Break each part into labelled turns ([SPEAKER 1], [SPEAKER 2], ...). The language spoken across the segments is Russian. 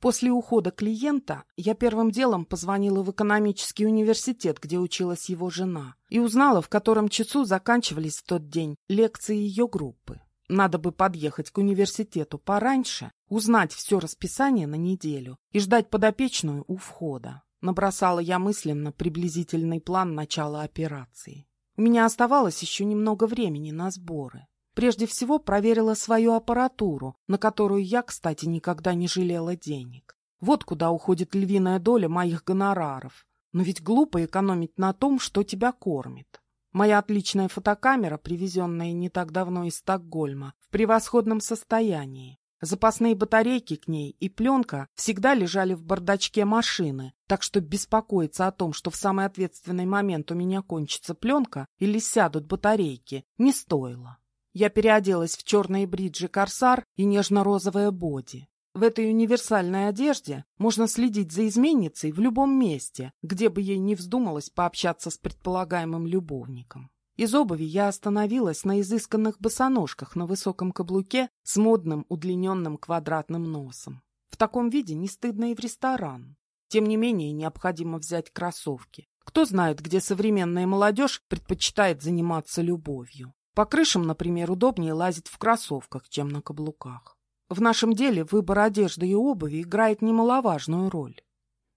[SPEAKER 1] После ухода клиента я первым делом позвонила в экономический университет, где училась его жена, и узнала, в котором часу заканчивались в тот день лекции ее группы. Надо бы подъехать к университету пораньше, узнать все расписание на неделю и ждать подопечную у входа. Набросала я мысленно приблизительный план начала операции. У меня оставалось еще немного времени на сборы. Прежде всего проверила свою аппаратуру, на которую я, кстати, никогда не жалела денег. Вот куда уходит львиная доля моих гонораров. Но ведь глупо экономить на том, что тебя кормит. Моя отличная фотокамера, привезенная не так давно из Стокгольма, в превосходном состоянии. Запасные батарейки к ней и пленка всегда лежали в бардачке машины, так что беспокоиться о том, что в самый ответственный момент у меня кончится пленка или сядут батарейки, не стоило. Я переоделась в черные бриджи «Корсар» и нежно-розовое боди. В этой универсальной одежде можно следить за изменницей в любом месте, где бы ей не вздумалось пообщаться с предполагаемым любовником. Из обуви я остановилась на изысканных босоножках на высоком каблуке с модным удлиненным квадратным носом. В таком виде не стыдно и в ресторан. Тем не менее, необходимо взять кроссовки. Кто знает, где современная молодежь предпочитает заниматься любовью. По крышам, например, удобнее лазить в кроссовках, чем на каблуках. В нашем деле выбор одежды и обуви играет немаловажную роль.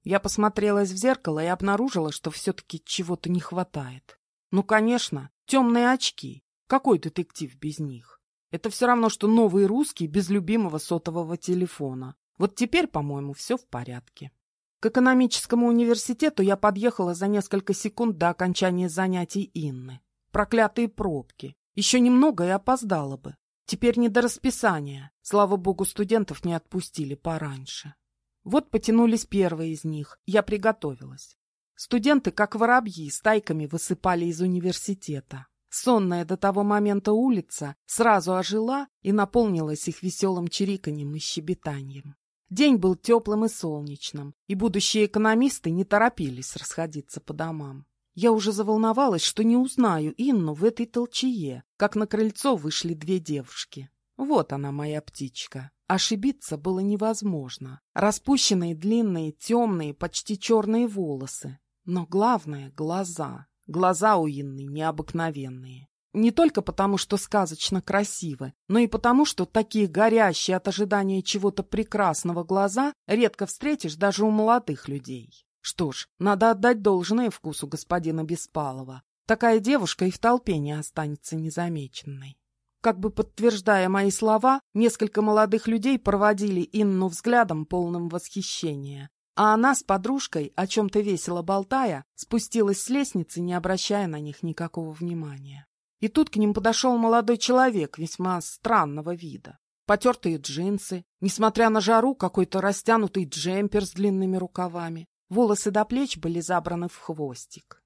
[SPEAKER 1] Я посмотрелась в зеркало и обнаружила, что все-таки чего-то не хватает. Ну, конечно, темные очки. Какой детектив без них? Это все равно, что новый русский без любимого сотового телефона. Вот теперь, по-моему, все в порядке. К экономическому университету я подъехала за несколько секунд до окончания занятий Инны. Проклятые пробки. Еще немного и опоздала бы. Теперь не до расписания. Слава богу, студентов не отпустили пораньше. Вот потянулись первые из них. Я приготовилась. Студенты, как воробьи, стайками высыпали из университета. Сонная до того момента улица сразу ожила и наполнилась их веселым чириканьем и щебетанием. День был теплым и солнечным, и будущие экономисты не торопились расходиться по домам. Я уже заволновалась, что не узнаю Инну в этой толчее, как на крыльцо вышли две девушки. Вот она, моя птичка. Ошибиться было невозможно. Распущенные длинные, темные, почти черные волосы. Но главное — глаза. Глаза у Инны необыкновенные. Не только потому, что сказочно красивы, но и потому, что такие горящие от ожидания чего-то прекрасного глаза редко встретишь даже у молодых людей. Что ж, надо отдать должное вкусу господина Беспалова. Такая девушка и в толпе не останется незамеченной. Как бы подтверждая мои слова, несколько молодых людей проводили Инну взглядом полным восхищения. А она с подружкой, о чем-то весело болтая, спустилась с лестницы, не обращая на них никакого внимания. И тут к ним подошел молодой человек весьма странного вида. Потертые джинсы, несмотря на жару, какой-то растянутый джемпер с длинными рукавами, Волосы до плеч были забраны в хвостик.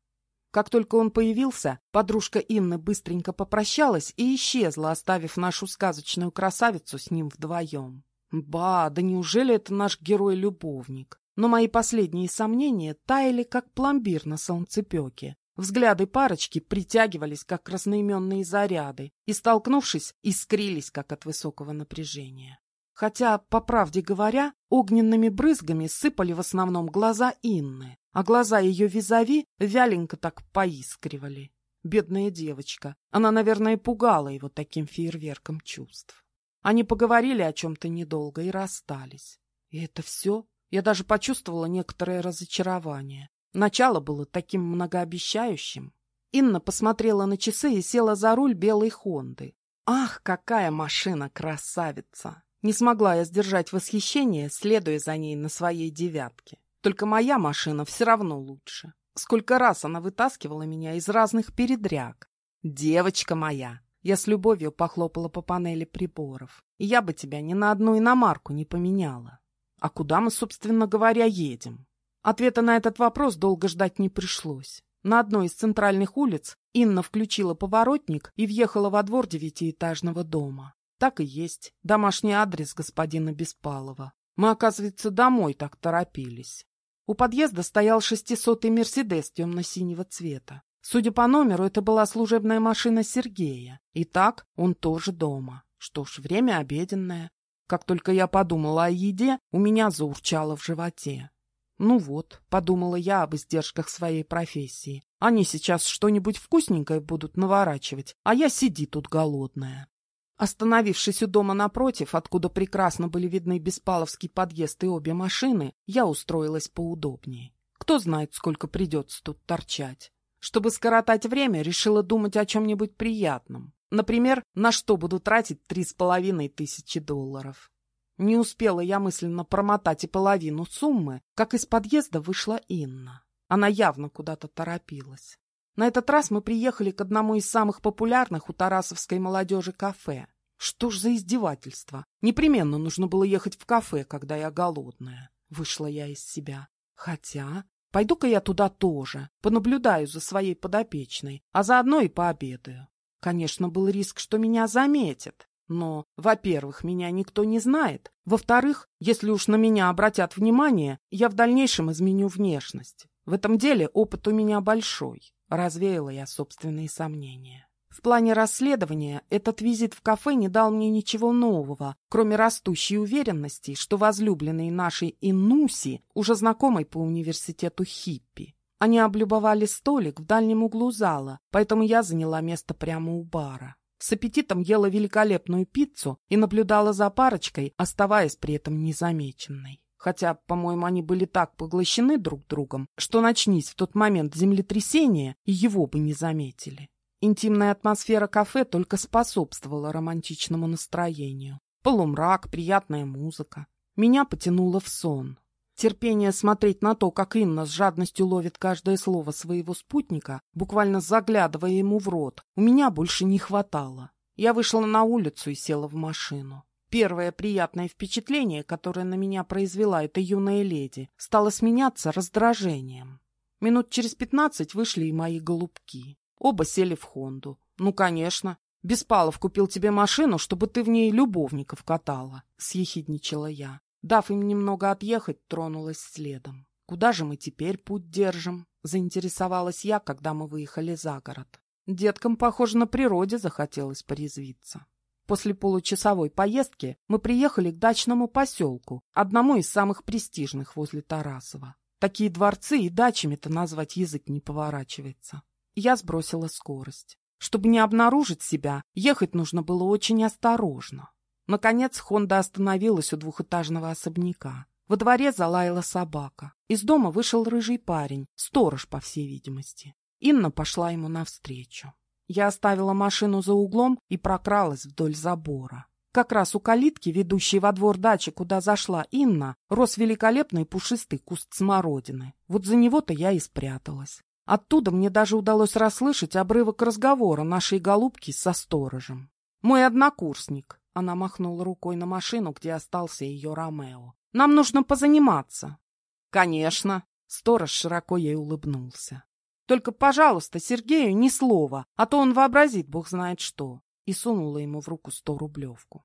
[SPEAKER 1] Как только он появился, подружка Инны быстренько попрощалась и исчезла, оставив нашу сказочную красавицу с ним вдвоем. Ба, да неужели это наш герой-любовник? Но мои последние сомнения таяли, как пломбир на солнцепеке. Взгляды парочки притягивались, как разноименные заряды, и, столкнувшись, искрились, как от высокого напряжения. Хотя, по правде говоря, огненными брызгами сыпали в основном глаза Инны, а глаза ее визави вяленько так поискривали. Бедная девочка. Она, наверное, пугала его таким фейерверком чувств. Они поговорили о чем-то недолго и расстались. И это все? Я даже почувствовала некоторое разочарование. Начало было таким многообещающим. Инна посмотрела на часы и села за руль белой Хонды. Ах, какая машина красавица! Не смогла я сдержать восхищение, следуя за ней на своей девятке. Только моя машина все равно лучше. Сколько раз она вытаскивала меня из разных передряг. «Девочка моя!» Я с любовью похлопала по панели приборов. Я бы тебя ни на одну иномарку не поменяла. А куда мы, собственно говоря, едем? Ответа на этот вопрос долго ждать не пришлось. На одной из центральных улиц Инна включила поворотник и въехала во двор девятиэтажного дома. Так и есть. Домашний адрес господина Беспалова. Мы, оказывается, домой так торопились. У подъезда стоял шестисотый «Мерседес» темно-синего цвета. Судя по номеру, это была служебная машина Сергея. Итак, он тоже дома. Что ж, время обеденное. Как только я подумала о еде, у меня заурчало в животе. Ну вот, подумала я об издержках своей профессии. Они сейчас что-нибудь вкусненькое будут наворачивать, а я сиди тут голодная. Остановившись у дома напротив, откуда прекрасно были видны Беспаловский подъезд и обе машины, я устроилась поудобнее. Кто знает, сколько придется тут торчать. Чтобы скоротать время, решила думать о чем-нибудь приятном. Например, на что буду тратить три с половиной тысячи долларов. Не успела я мысленно промотать и половину суммы, как из подъезда вышла Инна. Она явно куда-то торопилась. На этот раз мы приехали к одному из самых популярных у тарасовской молодежи кафе. Что ж за издевательство? Непременно нужно было ехать в кафе, когда я голодная. Вышла я из себя. Хотя, пойду-ка я туда тоже, понаблюдаю за своей подопечной, а заодно и пообедаю. Конечно, был риск, что меня заметят. Но, во-первых, меня никто не знает. Во-вторых, если уж на меня обратят внимание, я в дальнейшем изменю внешность. В этом деле опыт у меня большой. Развеяла я собственные сомнения. В плане расследования этот визит в кафе не дал мне ничего нового, кроме растущей уверенности, что возлюбленный нашей Иннуси уже знакомый по университету хиппи. Они облюбовали столик в дальнем углу зала, поэтому я заняла место прямо у бара. С аппетитом ела великолепную пиццу и наблюдала за парочкой, оставаясь при этом незамеченной. Хотя, по-моему, они были так поглощены друг другом, что начнись в тот момент землетрясение, и его бы не заметили. Интимная атмосфера кафе только способствовала романтичному настроению. Полумрак, приятная музыка. Меня потянуло в сон. Терпение смотреть на то, как Инна с жадностью ловит каждое слово своего спутника, буквально заглядывая ему в рот, у меня больше не хватало. Я вышла на улицу и села в машину. Первое приятное впечатление, которое на меня произвела эта юная леди, стало сменяться раздражением. Минут через пятнадцать вышли и мои голубки. Оба сели в Хонду. Ну, конечно. Беспалов купил тебе машину, чтобы ты в ней любовников катала, — съехидничала я. Дав им немного отъехать, тронулась следом. «Куда же мы теперь путь держим?» — заинтересовалась я, когда мы выехали за город. Деткам, похоже, на природе захотелось порезвиться. После получасовой поездки мы приехали к дачному поселку, одному из самых престижных возле Тарасова. Такие дворцы и дачами-то назвать язык не поворачивается. Я сбросила скорость. Чтобы не обнаружить себя, ехать нужно было очень осторожно. Наконец Хонда остановилась у двухэтажного особняка. Во дворе залаяла собака. Из дома вышел рыжий парень, сторож, по всей видимости. Инна пошла ему навстречу. Я оставила машину за углом и прокралась вдоль забора. Как раз у калитки, ведущей во двор дачи, куда зашла Инна, рос великолепный пушистый куст смородины. Вот за него-то я и спряталась. Оттуда мне даже удалось расслышать обрывок разговора нашей голубки со сторожем. Мой однокурсник, она махнула рукой на машину, где остался ее Ромео. «Нам нужно позаниматься». «Конечно». Сторож широко ей улыбнулся. «Только, пожалуйста, Сергею ни слова, а то он вообразит бог знает что». И сунула ему в руку сто рублевку.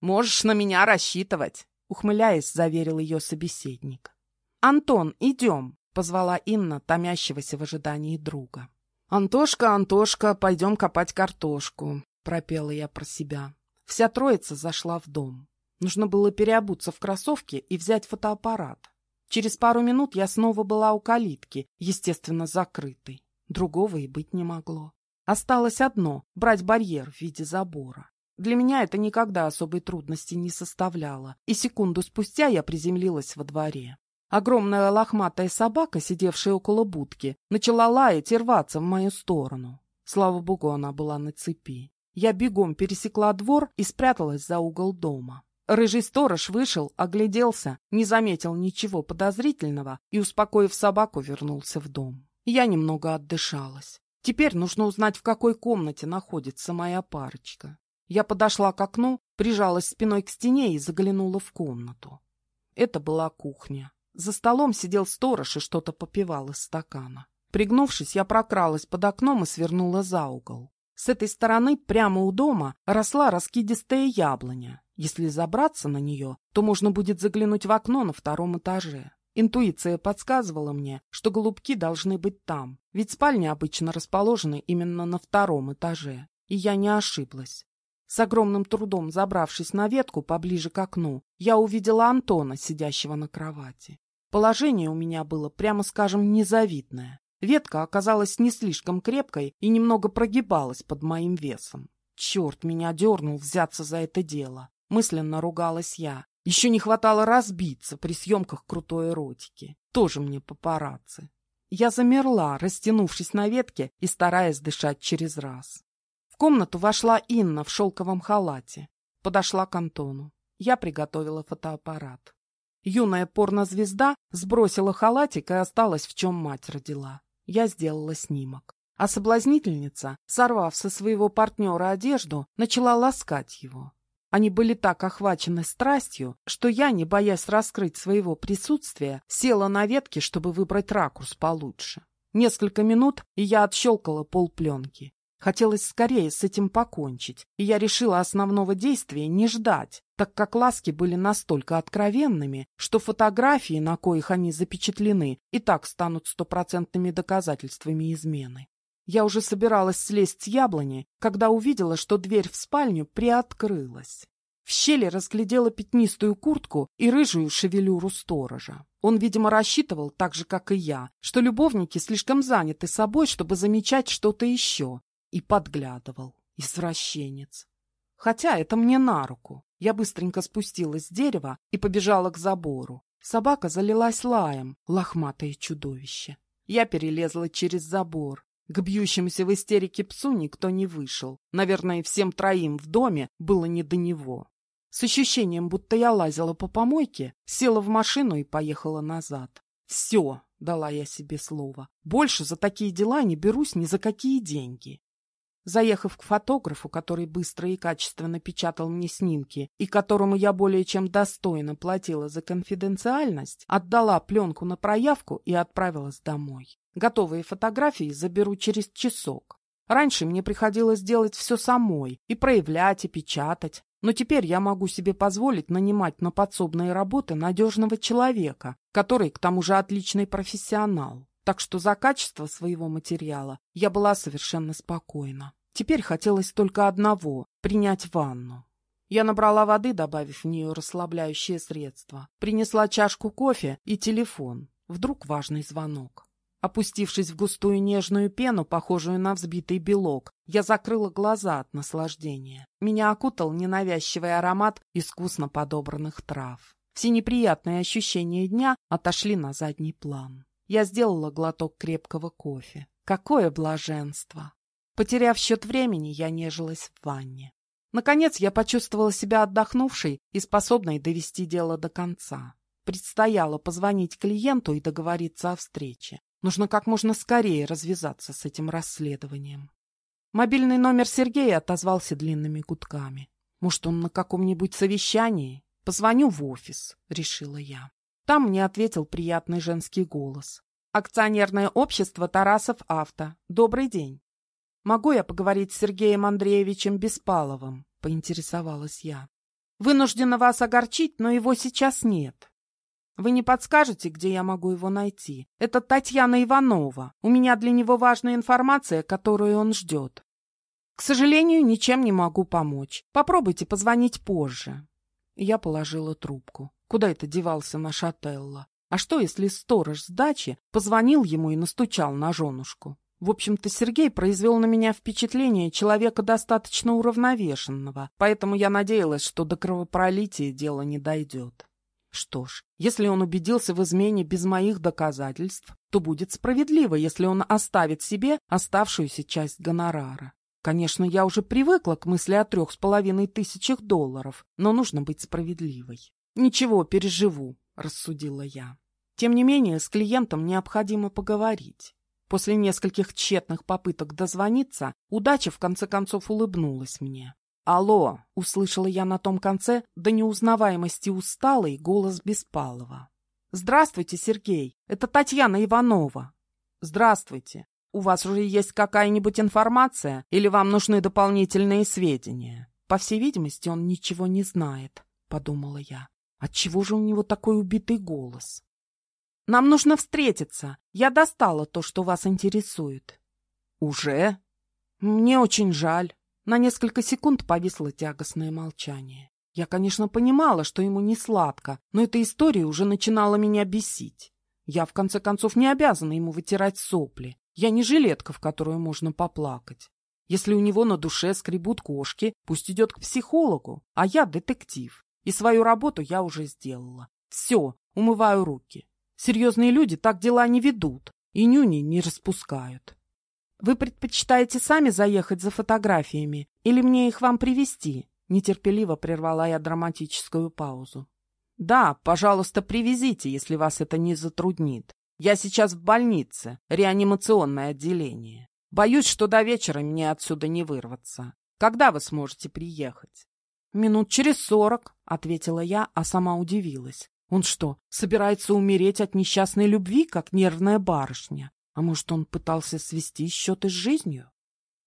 [SPEAKER 1] «Можешь на меня рассчитывать», — ухмыляясь, заверил ее собеседник. «Антон, идем», — позвала Инна, томящегося в ожидании друга. «Антошка, Антошка, пойдем копать картошку», — пропела я про себя. Вся троица зашла в дом. Нужно было переобуться в кроссовки и взять фотоаппарат. Через пару минут я снова была у калитки, естественно, закрытой. Другого и быть не могло. Осталось одно — брать барьер в виде забора. Для меня это никогда особой трудности не составляло, и секунду спустя я приземлилась во дворе. Огромная лохматая собака, сидевшая около будки, начала лаять и рваться в мою сторону. Слава богу, она была на цепи. Я бегом пересекла двор и спряталась за угол дома. Рыжий сторож вышел, огляделся, не заметил ничего подозрительного и, успокоив собаку, вернулся в дом. Я немного отдышалась. Теперь нужно узнать, в какой комнате находится моя парочка. Я подошла к окну, прижалась спиной к стене и заглянула в комнату. Это была кухня. За столом сидел сторож и что-то попивал из стакана. Пригнувшись, я прокралась под окном и свернула за угол. С этой стороны, прямо у дома, росла раскидистая яблоня. Если забраться на нее, то можно будет заглянуть в окно на втором этаже. Интуиция подсказывала мне, что голубки должны быть там, ведь спальни обычно расположены именно на втором этаже. И я не ошиблась. С огромным трудом забравшись на ветку поближе к окну, я увидела Антона, сидящего на кровати. Положение у меня было, прямо скажем, незавидное. Ветка оказалась не слишком крепкой и немного прогибалась под моим весом. Черт меня дернул взяться за это дело. Мысленно ругалась я. Еще не хватало разбиться при съемках крутой эротики. Тоже мне папарацци. Я замерла, растянувшись на ветке и стараясь дышать через раз комнату вошла Инна в шелковом халате. Подошла к Антону. Я приготовила фотоаппарат. Юная порнозвезда сбросила халатик и осталась, в чем мать родила. Я сделала снимок. А соблазнительница, сорвав со своего партнера одежду, начала ласкать его. Они были так охвачены страстью, что я, не боясь раскрыть своего присутствия, села на ветке, чтобы выбрать ракурс получше. Несколько минут, и я отщелкала полпленки. Хотелось скорее с этим покончить, и я решила основного действия не ждать, так как ласки были настолько откровенными, что фотографии, на коих они запечатлены, и так станут стопроцентными доказательствами измены. Я уже собиралась слезть с яблони, когда увидела, что дверь в спальню приоткрылась. В щели разглядела пятнистую куртку и рыжую шевелюру сторожа. Он, видимо, рассчитывал, так же, как и я, что любовники слишком заняты собой, чтобы замечать что-то еще, и подглядывал. Извращенец. Хотя это мне на руку. Я быстренько спустилась с дерева и побежала к забору. Собака залилась лаем, лохматое чудовище. Я перелезла через забор. К бьющемуся в истерике псу никто не вышел. Наверное, всем троим в доме было не до него. С ощущением, будто я лазила по помойке, села в машину и поехала назад. «Все!» — дала я себе слово. «Больше за такие дела не берусь ни за какие деньги. Заехав к фотографу, который быстро и качественно печатал мне снимки и которому я более чем достойно платила за конфиденциальность, отдала пленку на проявку и отправилась домой. Готовые фотографии заберу через часок. Раньше мне приходилось делать все самой, и проявлять, и печатать. Но теперь я могу себе позволить нанимать на подсобные работы надежного человека, который, к тому же, отличный профессионал так что за качество своего материала я была совершенно спокойна. Теперь хотелось только одного — принять ванну. Я набрала воды, добавив в нее расслабляющее средство, принесла чашку кофе и телефон. Вдруг важный звонок. Опустившись в густую нежную пену, похожую на взбитый белок, я закрыла глаза от наслаждения. Меня окутал ненавязчивый аромат искусно подобранных трав. Все неприятные ощущения дня отошли на задний план. Я сделала глоток крепкого кофе. Какое блаженство! Потеряв счет времени, я нежилась в ванне. Наконец я почувствовала себя отдохнувшей и способной довести дело до конца. Предстояло позвонить клиенту и договориться о встрече. Нужно как можно скорее развязаться с этим расследованием. Мобильный номер Сергея отозвался длинными гудками. Может, он на каком-нибудь совещании? Позвоню в офис, решила я. Там мне ответил приятный женский голос. «Акционерное общество Тарасов Авто. Добрый день. Могу я поговорить с Сергеем Андреевичем Беспаловым?» — поинтересовалась я. «Вынуждена вас огорчить, но его сейчас нет. Вы не подскажете, где я могу его найти? Это Татьяна Иванова. У меня для него важная информация, которую он ждет. К сожалению, ничем не могу помочь. Попробуйте позвонить позже». Я положила трубку. Куда это девался наш Отелло? А что, если сторож с дачи позвонил ему и настучал на женушку? В общем-то, Сергей произвел на меня впечатление человека достаточно уравновешенного, поэтому я надеялась, что до кровопролития дело не дойдет. Что ж, если он убедился в измене без моих доказательств, то будет справедливо, если он оставит себе оставшуюся часть гонорара. Конечно, я уже привыкла к мысли о трех с половиной тысячах долларов, но нужно быть справедливой. «Ничего, переживу», — рассудила я. Тем не менее, с клиентом необходимо поговорить. После нескольких тщетных попыток дозвониться, удача в конце концов улыбнулась мне. «Алло!» — услышала я на том конце до неузнаваемости усталый голос Беспалова. «Здравствуйте, Сергей! Это Татьяна Иванова!» «Здравствуйте! У вас уже есть какая-нибудь информация или вам нужны дополнительные сведения?» По всей видимости, он ничего не знает, — подумала я. Отчего же у него такой убитый голос? Нам нужно встретиться. Я достала то, что вас интересует. Уже? Мне очень жаль. На несколько секунд повисло тягостное молчание. Я, конечно, понимала, что ему не сладко, но эта история уже начинала меня бесить. Я, в конце концов, не обязана ему вытирать сопли. Я не жилетка, в которую можно поплакать. Если у него на душе скребут кошки, пусть идет к психологу, а я детектив. И свою работу я уже сделала. Все, умываю руки. Серьезные люди так дела не ведут и нюни не распускают. Вы предпочитаете сами заехать за фотографиями или мне их вам привезти? Нетерпеливо прервала я драматическую паузу. Да, пожалуйста, привезите, если вас это не затруднит. Я сейчас в больнице, реанимационное отделение. Боюсь, что до вечера мне отсюда не вырваться. Когда вы сможете приехать? Минут через сорок, ответила я, а сама удивилась. Он что, собирается умереть от несчастной любви, как нервная барышня? А может, он пытался свести счеты с жизнью?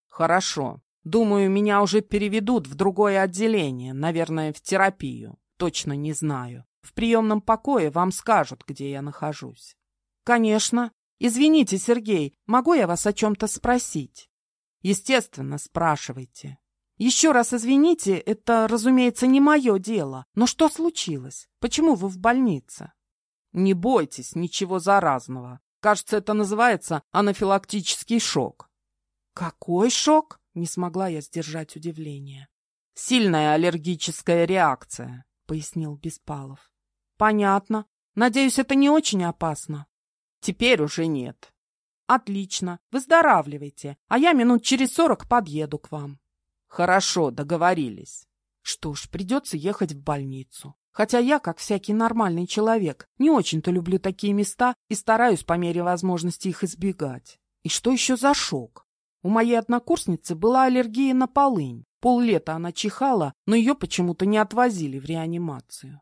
[SPEAKER 1] Хорошо. Думаю, меня уже переведут в другое отделение, наверное, в терапию. Точно не знаю. В приемном покое вам скажут, где я нахожусь. Конечно. Извините, Сергей, могу я вас о чем-то спросить? Естественно, спрашивайте. Еще раз извините, это, разумеется, не мое дело. Но что случилось? Почему вы в больнице? Не бойтесь, ничего заразного. Кажется, это называется анафилактический шок. Какой шок? Не смогла я сдержать удивление. Сильная аллергическая реакция, пояснил Беспалов. Понятно. Надеюсь, это не очень опасно. Теперь уже нет. Отлично. Выздоравливайте, а я минут через сорок подъеду к вам. Хорошо, договорились. Что ж, придется ехать в больницу. Хотя я, как всякий нормальный человек, не очень-то люблю такие места и стараюсь по мере возможности их избегать. И что еще за шок? У моей однокурсницы была аллергия на полынь. Поллета она чихала, но ее почему-то не отвозили в реанимацию.